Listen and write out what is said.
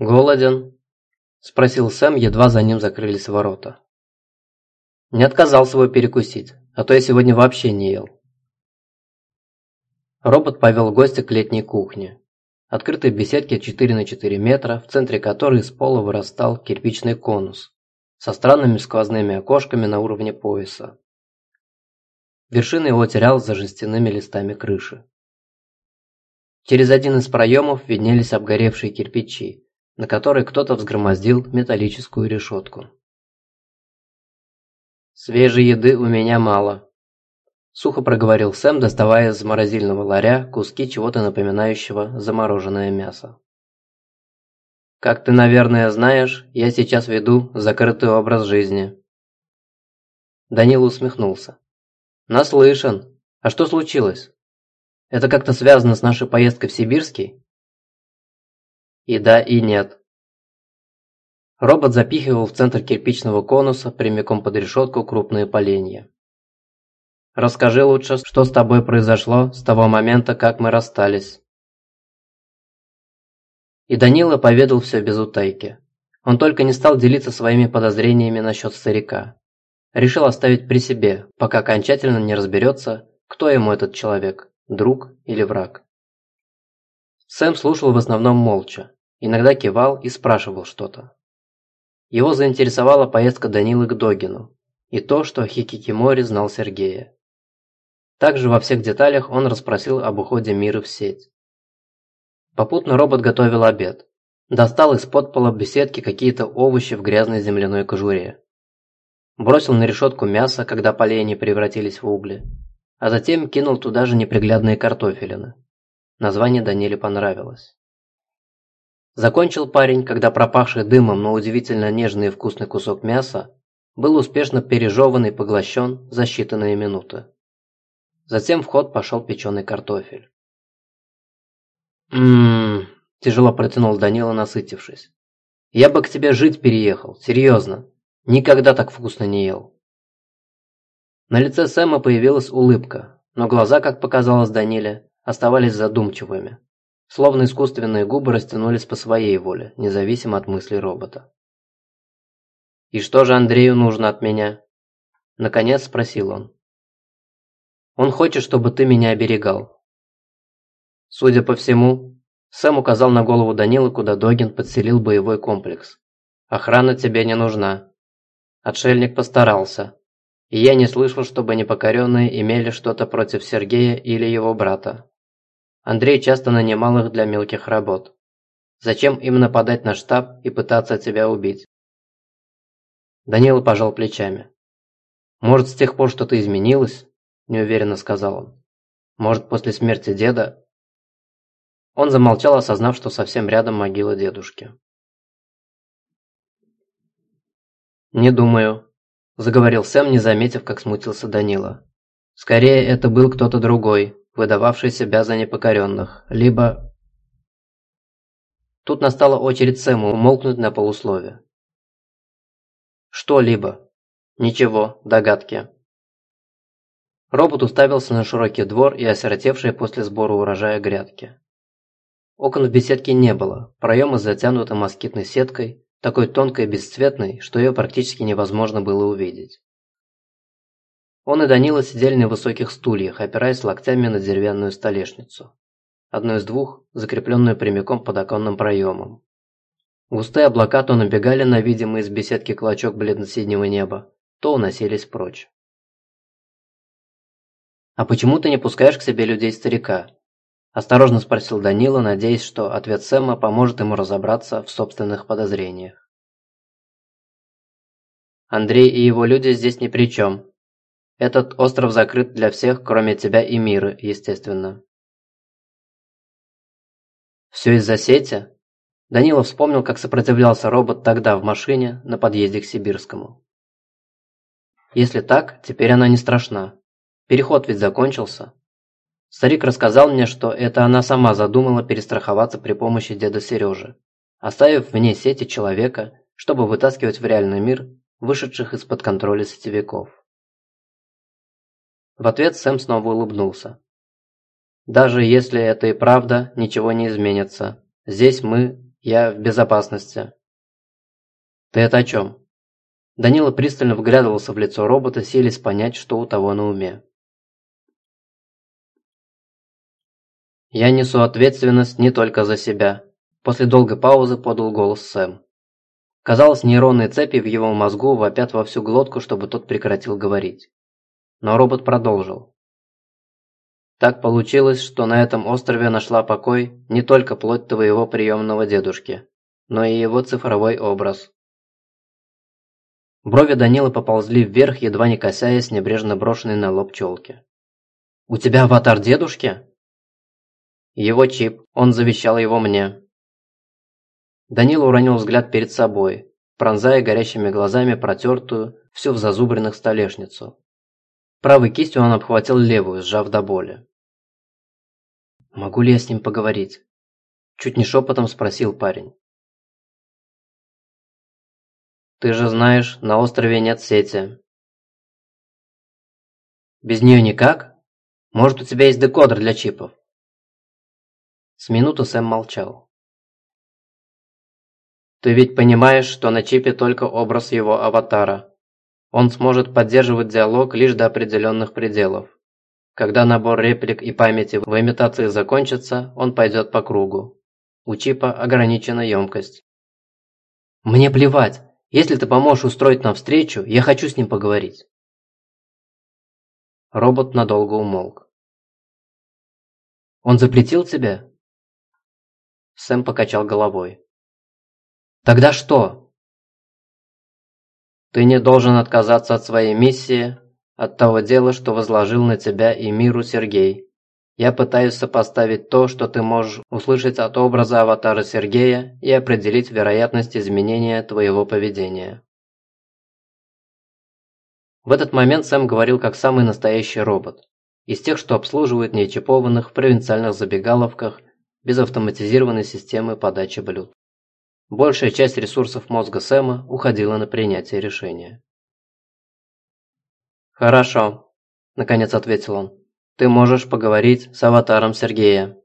«Голоден?» – спросил Сэм, едва за ним закрылись ворота. «Не отказался бы перекусить, а то я сегодня вообще не ел». Робот повел гостя к летней кухне. Открытой беседке 4 на 4 метра, в центре которой из пола вырастал кирпичный конус со странными сквозными окошками на уровне пояса. Вершина его терял за жестяными листами крыши. Через один из проемов виднелись обгоревшие кирпичи, на который кто-то взгромоздил металлическую решетку. «Свежей еды у меня мало», – сухо проговорил Сэм, доставая из морозильного ларя куски чего-то напоминающего замороженное мясо. «Как ты, наверное, знаешь, я сейчас веду закрытый образ жизни». Данил усмехнулся. «Наслышан. А что случилось? Это как-то связано с нашей поездкой в Сибирский?» И да, и нет. Робот запихивал в центр кирпичного конуса прямиком под решетку крупные поленья. «Расскажи лучше, что с тобой произошло с того момента, как мы расстались». И Данила поведал все без утайки. Он только не стал делиться своими подозрениями насчет старика. Решил оставить при себе, пока окончательно не разберется, кто ему этот человек, друг или враг. Сэм слушал в основном молча, иногда кивал и спрашивал что-то. Его заинтересовала поездка Данилы к Догину и то, что Хикикимори знал Сергея. Также во всех деталях он расспросил об уходе мира в сеть. Попутно робот готовил обед. Достал из-под пола беседки какие-то овощи в грязной земляной кожуре. Бросил на решетку мясо, когда поленья превратились в угли, а затем кинул туда же неприглядные картофелины. Название Даниле понравилось. Закончил парень, когда пропахший дымом, но удивительно нежный и вкусный кусок мяса был успешно пережеван и поглощен за считанные минуты. Затем в ход пошел печеный картофель. «Ммм...» – тяжело протянул Данила, насытившись. «Я бы к тебе жить переехал, серьезно. Никогда так вкусно не ел». На лице Сэма появилась улыбка, но глаза, как показалось Даниле, оставались задумчивыми словно искусственные губы растянулись по своей воле, независимо от мыслей робота. «И что же Андрею нужно от меня?» Наконец спросил он. «Он хочет, чтобы ты меня оберегал». Судя по всему, Сэм указал на голову Данилы, куда Догин подселил боевой комплекс. «Охрана тебе не нужна». Отшельник постарался. И я не слышал, чтобы непокоренные имели что-то против Сергея или его брата. Андрей часто нанимал их для мелких работ. Зачем им нападать на штаб и пытаться тебя убить? Данила пожал плечами. «Может, с тех пор что-то изменилось?» – неуверенно сказал он. «Может, после смерти деда?» Он замолчал, осознав, что совсем рядом могила дедушки. «Не думаю», – заговорил Сэм, не заметив, как смутился Данила. «Скорее, это был кто-то другой, выдававший себя за непокоренных, либо... Тут настала очередь Сэму умолкнуть на полуслове. Что-либо. Ничего, догадки. Робот уставился на широкий двор и осиротевшие после сбора урожая грядки. Окон в беседке не было, проемы затянуты москитной сеткой, такой тонкой и бесцветной, что ее практически невозможно было увидеть. Он и Данила сидели на высоких стульях, опираясь локтями на деревянную столешницу. Одну из двух, закрепленную прямиком под оконным проемом. Густые облака то набегали на видимый из беседки клочок бледно-синего неба, то уносились прочь. «А почему ты не пускаешь к себе людей старика?» Осторожно спросил Данила, надеясь, что ответ Сэма поможет ему разобраться в собственных подозрениях. «Андрей и его люди здесь ни при чем», этот остров закрыт для всех, кроме тебя и мира, естественно. Все из-за сети? Данилов вспомнил, как сопротивлялся робот тогда в машине на подъезде к Сибирскому. Если так, теперь она не страшна. Переход ведь закончился. Старик рассказал мне, что это она сама задумала перестраховаться при помощи деда Сережи, оставив вне сети человека, чтобы вытаскивать в реальный мир вышедших из-под контроля сетевиков. В ответ Сэм снова улыбнулся. «Даже если это и правда, ничего не изменится. Здесь мы Я в безопасности. Ты это о чем? Данила пристально вглядывался в лицо робота, селись понять, что у того на уме. «Я несу ответственность не только за себя», – после долгой паузы подал голос Сэм. Казалось, нейронные цепи в его мозгу вопят во всю глотку, чтобы тот прекратил говорить. Но робот продолжил. Так получилось, что на этом острове нашла покой не только плоть твоего приемного дедушки, но и его цифровой образ. Брови Данилы поползли вверх, едва не касаясь небрежно брошенной на лоб челки. «У тебя аватар дедушки?» «Его чип, он завещал его мне». Данила уронил взгляд перед собой, пронзая горящими глазами протертую, всю в зазубренных столешницу. Правой кистью он обхватил левую, сжав до боли. «Могу ли я с ним поговорить?» Чуть не шепотом спросил парень. Ты же знаешь, на острове нет сети. Без нее никак? Может, у тебя есть декодер для чипов? С минуту Сэм молчал. Ты ведь понимаешь, что на чипе только образ его аватара. Он сможет поддерживать диалог лишь до определенных пределов. Когда набор реплик и памяти в имитации закончится, он пойдет по кругу. У чипа ограничена емкость. Мне плевать, если ты поможешь устроить нам встречу, я хочу с ним поговорить. Робот надолго умолк. Он запретил тебе? Сэм покачал головой. Тогда что? Ты не должен отказаться от своей миссии, от того дела, что возложил на тебя и миру Сергей. Я пытаюсь сопоставить то, что ты можешь услышать от образа аватара Сергея и определить вероятность изменения твоего поведения. В этот момент Сэм говорил как самый настоящий робот. Из тех, что обслуживают нечипованных в провинциальных забегаловках без автоматизированной системы подачи блюд. Большая часть ресурсов мозга Сэма уходила на принятие решения. «Хорошо», – наконец ответил он. Ты можешь поговорить с аватаром Сергея.